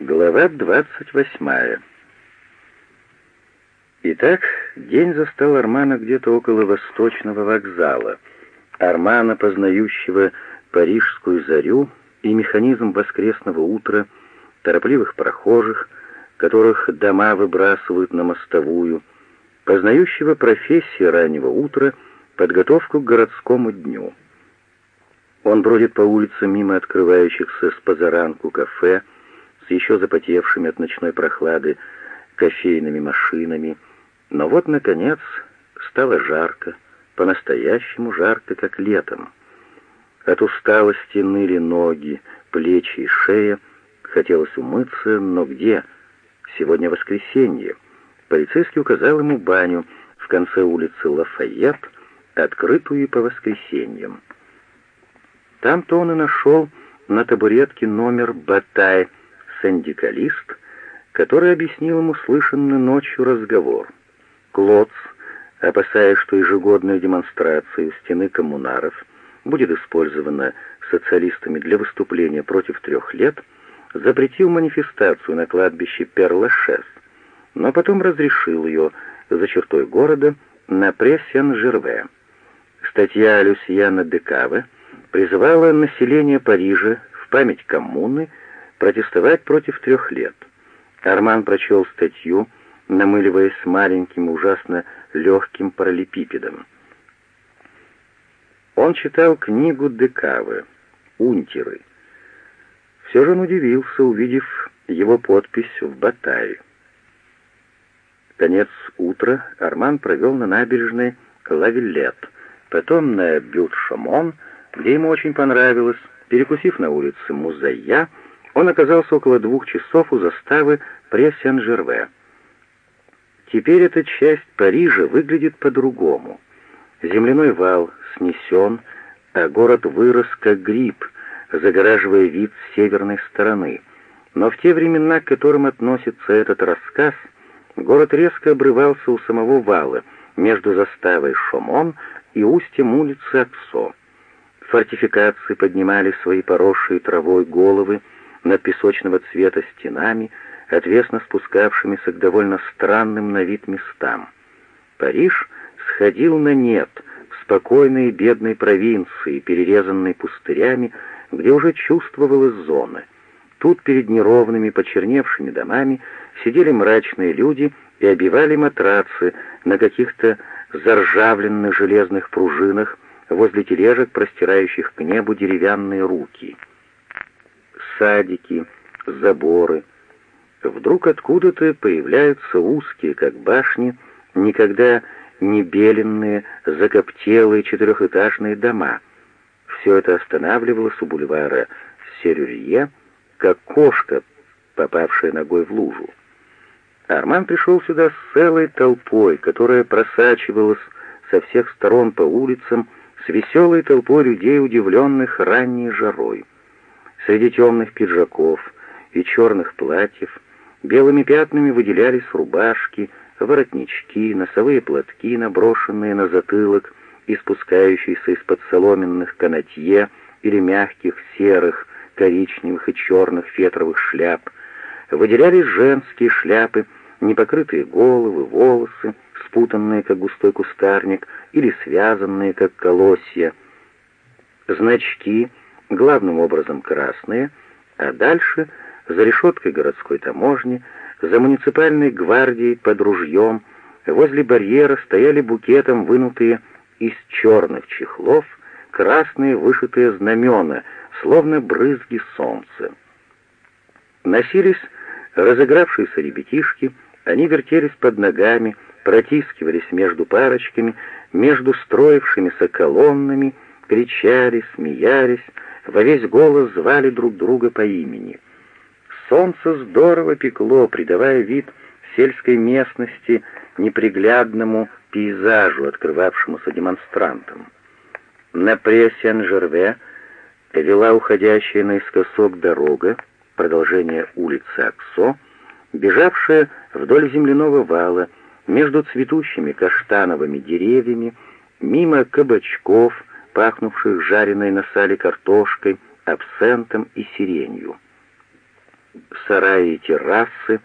Глава 28. Итак, день застал Армана где-то около Восточного вокзала. Армана, познающего парижскую зарю и механизм воскресного утра, торопливых прохожих, которых дома выбрасывают на мостовую, познающего профессии раннего утра, подготовку к городскому дню. Он бродит по улицам мимо открывающихся с позаранку кафе, с еще запотевшими от ночной прохлады кофейными машинами. Но вот, наконец, стало жарко, по-настоящему жарко, как летом. От усталости ныли ноги, плечи и шея. Хотелось умыться, но где? Сегодня воскресенье. Полицейский указал ему баню в конце улицы Лафайет, открытую по воскресеньям. Там-то он и нашел на табуретке номер Батай — синдикалист, который объяснил ему слышанный ночью разговор. Клоц, опасаясь, что ежегодная демонстрация у стены коммунаров будет использована социалистами для выступления против трех лет, запретил манифестацию на кладбище Перлашес, но потом разрешил ее за чертой города на Прессен-Жерве. Статья Люсьяна Декаве призывала население Парижа в память коммуны протестовать против трех лет. Арман прочел статью, намыливаясь маленьким, ужасно легким параллелепипедом. Он читал книгу Декавы «Унтеры». Все же он удивился, увидев его подпись в Батае. Конец утра Арман провел на набережной Лавиллет, потом на Бют-Шамон, где ему очень понравилось, перекусив на улице Музая, он оказался около двух часов у заставы Пресс-Сен-Жерве. Теперь эта часть Парижа выглядит по-другому. Земляной вал снесен, а город вырос как гриб, загораживая вид с северной стороны. Но в те времена, к которым относится этот рассказ, город резко обрывался у самого вала, между заставой Шомон и устьем улицы Аксо. Фортификации поднимали свои поросшие травой головы, над песочного цвета стенами, отвесно спускавшимися к довольно странным на вид местам. Париж сходил на нет в спокойной бедной провинции, перерезанной пустырями, где уже чувствовалась зона. Тут перед неровными почерневшими домами сидели мрачные люди и обивали матрацы на каких-то заржавленных железных пружинах возле тележек, простирающих к небу деревянные руки — садики, заборы. Вдруг откуда-то появляются узкие, как башни, никогда не беленные, закоптелые четырехэтажные дома. Все это останавливалось у бульвара Серюрье, как кошка, попавшая ногой в лужу. Арман пришел сюда с целой толпой, которая просачивалась со всех сторон по улицам, с веселой толпой людей, удивленных ранней жарой. Среди темных пиджаков и черных платьев белыми пятнами выделялись рубашки, воротнички, носовые платки, наброшенные на затылок и спускающиеся из-под соломенных канатье или мягких серых, коричневых и черных фетровых шляп. Выделялись женские шляпы, непокрытые головы, волосы, спутанные, как густой кустарник, или связанные, как колосья. Значки — главным образом красные, а дальше, за решеткой городской таможни, за муниципальной гвардией под ружьем, возле барьера стояли букетом вынутые из черных чехлов красные вышитые знамена, словно брызги солнца. Носились разыгравшиеся ребятишки, они вертелись под ногами, протискивались между парочками, между строившимися колоннами, кричали, смеялись, во весь голос звали друг друга по имени. Солнце здорово пекло, придавая вид сельской местности неприглядному пейзажу, открывавшемуся демонстрантам. На Пресен-Жерве вела уходящая наискосок дорога, продолжение улицы Аксо, бежавшая вдоль земляного вала, между цветущими каштановыми деревьями, мимо кабачков, пахнувших жареной на сале картошкой, абсентом и сиренью. сараи и террасы,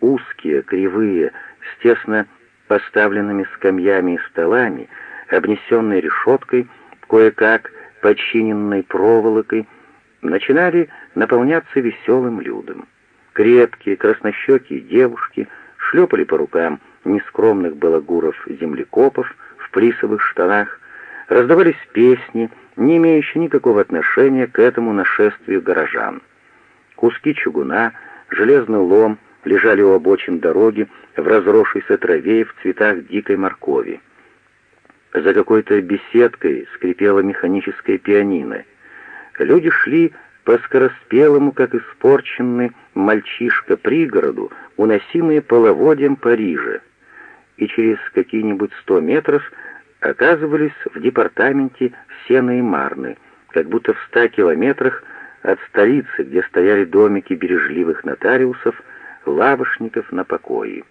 узкие, кривые, с тесно поставленными скамьями и столами, обнесенные решеткой, кое-как подчиненной проволокой, начинали наполняться веселым людом. Крепкие, краснощекие девушки шлепали по рукам нескромных балагуров-землекопов в плисовых штанах, раздавались песни, не имеющие никакого отношения к этому нашествию горожан. Куски чугуна, железный лом лежали у обочин дороги в разросшейся траве и в цветах дикой моркови. За какой-то беседкой скрипела механическая пианино. Люди шли по скороспелому, как испорченный мальчишка пригороду, уносимые половодьем Парижа, и через какие-нибудь сто метров оказывались в департаменте Сена и Марны, как будто в ста километрах от столицы, где стояли домики бережливых нотариусов, лавошников на покое.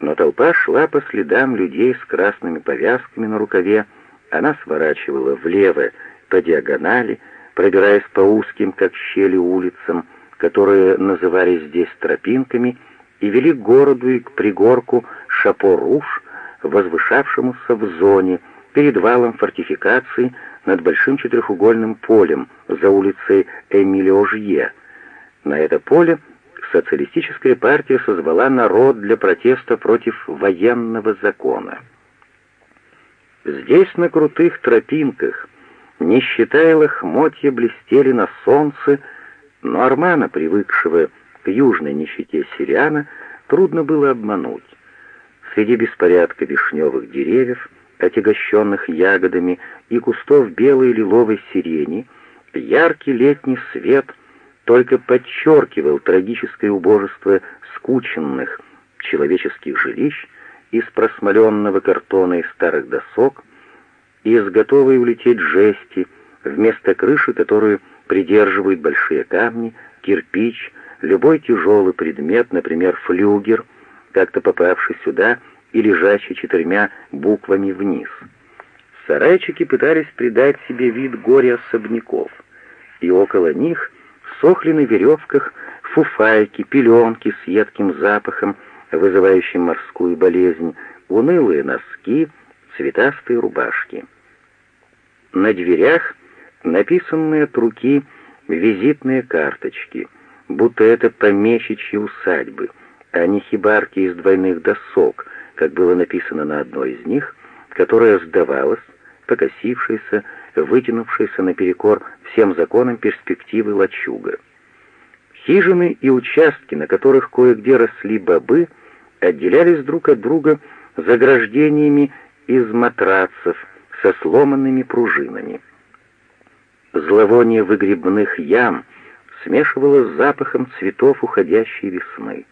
Но толпа шла по следам людей с красными повязками на рукаве, она сворачивала влево по диагонали, пробираясь по узким, как щели, улицам, которые назывались здесь тропинками, и вели к городу и к пригорку Шапо-Руш, возвышавшемуся в зоне, перед валом фортификаций над большим четырехугольным полем за улицей Эмилиожье. На это поле социалистическая партия созвала народ для протеста против военного закона. Здесь, на крутых тропинках, не считая лохмотья, блестели на солнце, но Армана, привыкшего к южной нищете Сириана, трудно было обмануть. Среди беспорядка вишневых деревьев, отягощенных ягодами, и кустов белой и лиловой сирени, яркий летний свет только подчеркивал трагическое убожество скученных человеческих жилищ из просмоленного картона и старых досок, из готовой улететь жести, вместо крыши, которую придерживают большие камни, кирпич, любой тяжелый предмет, например, флюгер, как-то попавший сюда и лежащий четырьмя буквами вниз. Сарайчики пытались придать себе вид горя особняков, и около них сохли на веревках фуфайки, пеленки с едким запахом, вызывающим морскую болезнь, унылые носки, цветастые рубашки. На дверях написанные от руки визитные карточки, будто это помещичьи усадьбы, а не хибарки из двойных досок, как было написано на одной из них, которая сдавалась, покосившаяся, вытянувшаяся наперекор всем законам перспективы лачуга. Хижины и участки, на которых кое-где росли бобы, отделялись друг от друга заграждениями из матрацев, со сломанными пружинами. Зловоние выгребных ям смешивалось с запахом цветов уходящей весны.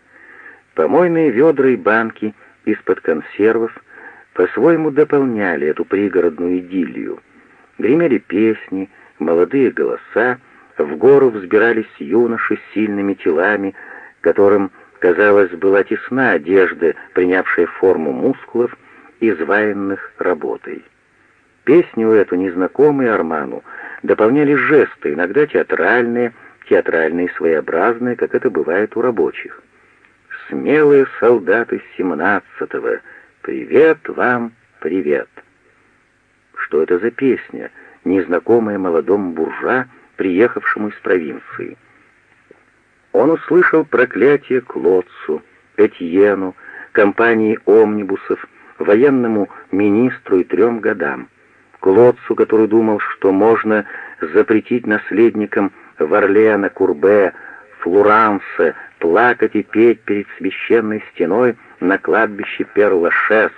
Помойные ведра и банки из-под консервов по-своему дополняли эту пригородную идиллию. Гремели песни, молодые голоса, в гору взбирались юноши с сильными телами, которым, казалось, была тесна одежда, принявшая форму мускулов, изваянных работой. Песню эту, незнакомые Арману, дополняли жесты, иногда театральные, театральные своеобразные, как это бывает у рабочих. «Смелые солдаты семнадцатого, привет вам, привет!» Что это за песня, незнакомая молодому буржуа, приехавшему из провинции? Он услышал проклятие Клодцу, Этьену, компании омнибусов, военному министру и трем годам. Клодцу, который думал, что можно запретить наследникам Варлеана, Курбе, Флуранса плакать и петь перед священной стеной на кладбище Перлашес,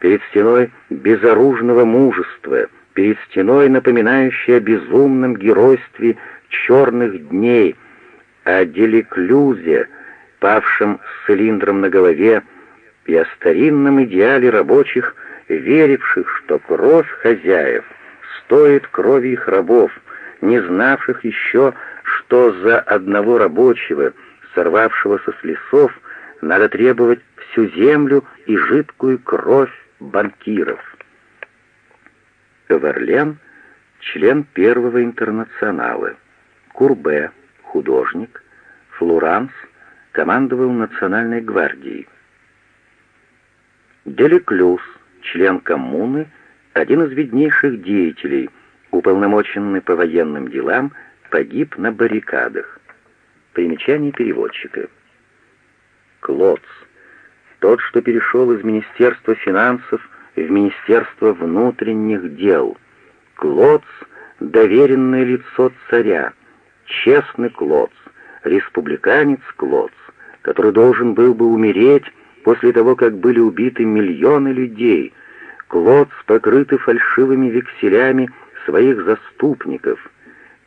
перед стеной безоружного мужества, перед стеной, напоминающей о безумном геройстве черных дней, о Деликлюзе, павшем с цилиндром на голове, и о старинном идеале рабочих – веривших, что кровь хозяев стоит крови их рабов, не знавших еще, что за одного рабочего, сорвавшегося с лесов, надо требовать всю землю и жидкую кровь банкиров. Варлен — член Первого интернационала. Курбе, художник, Флуранс командовал национальной гвардией. Делеклюс, член коммуны, один из виднейших деятелей, уполномоченный по военным делам, погиб на баррикадах. Примечание переводчика. Клоц, тот, что перешел из Министерства финансов в Министерство внутренних дел. Клоц — доверенное лицо царя, честный Клоц, республиканец Клоц, который должен был бы умереть после того, как были убиты миллионы людей. Клоц, покрытый фальшивыми векселями своих заступников.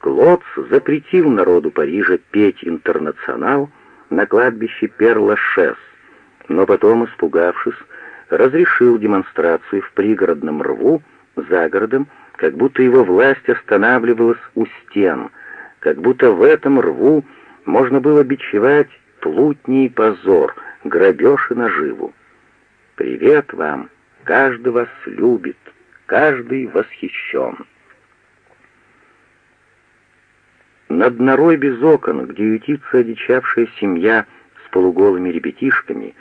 Клоц запретил народу Парижа петь «Интернационал» на кладбище Пер-Лашес, но потом, испугавшись, разрешил демонстрацию в пригородном рву за городом, как будто его власть останавливалась у стен, как будто в этом рву можно было бичевать и позор, грабеж и наживу. Привет вам, каждый вас любит, каждый восхищен. Над норой без окон, где ютится одичавшая семья с полуголыми ребятишками,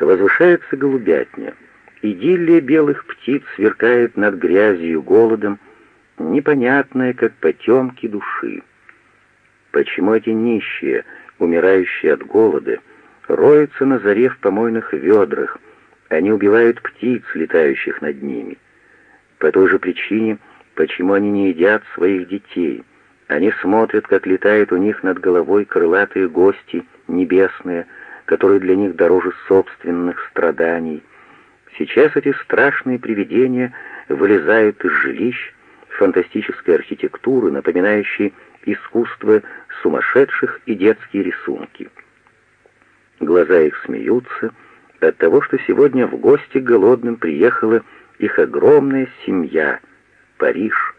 возвышается голубятня. Идиллия белых птиц сверкает над грязью голодом, непонятная, как потемки души. Почему эти нищие, умирающие от голода, роются на заре в помойных ведрах, они убивают птиц, летающих над ними? По той же причине, почему они не едят своих детей? Они смотрят, как летают у них над головой крылатые гости небесные, которые для них дороже собственных страданий. Сейчас эти страшные привидения вылезают из жилищ фантастической архитектуры, напоминающей искусство сумасшедших и детские рисунки. Глаза их смеются от того, что сегодня в гости голодным приехала их огромная семья — Париж.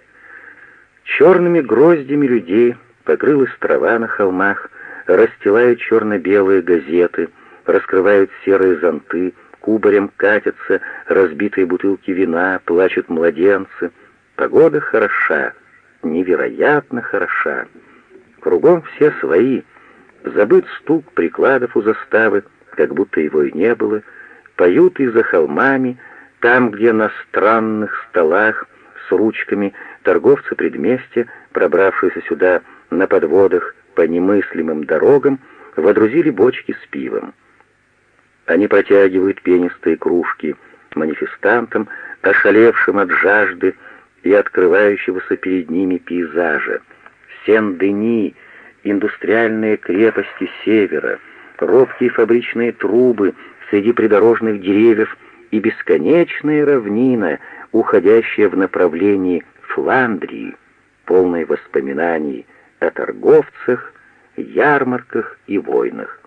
Черными гроздями людей покрылась трава на холмах, расстилают черно-белые газеты, раскрывают серые зонты, кубарем катятся разбитые бутылки вина, плачут младенцы. Погода хороша, невероятно хороша. Кругом все свои. Забыт стук прикладов у заставы, как будто его и не было. Поют и за холмами, там, где на странных столах с ручками торговцы предместья, пробравшиеся сюда на подводах, по немыслимым дорогам водрузили бочки с пивом. Они протягивают пенистые кружки манифестантам, ошалевшим от жажды и открывающегося перед ними пейзажа. Сен-Дени, индустриальные крепости севера, робкие фабричные трубы среди придорожных деревьев и бесконечная равнина, уходящая в направлении Фландрии, полной воспоминаний о торговцах, ярмарках и войнах.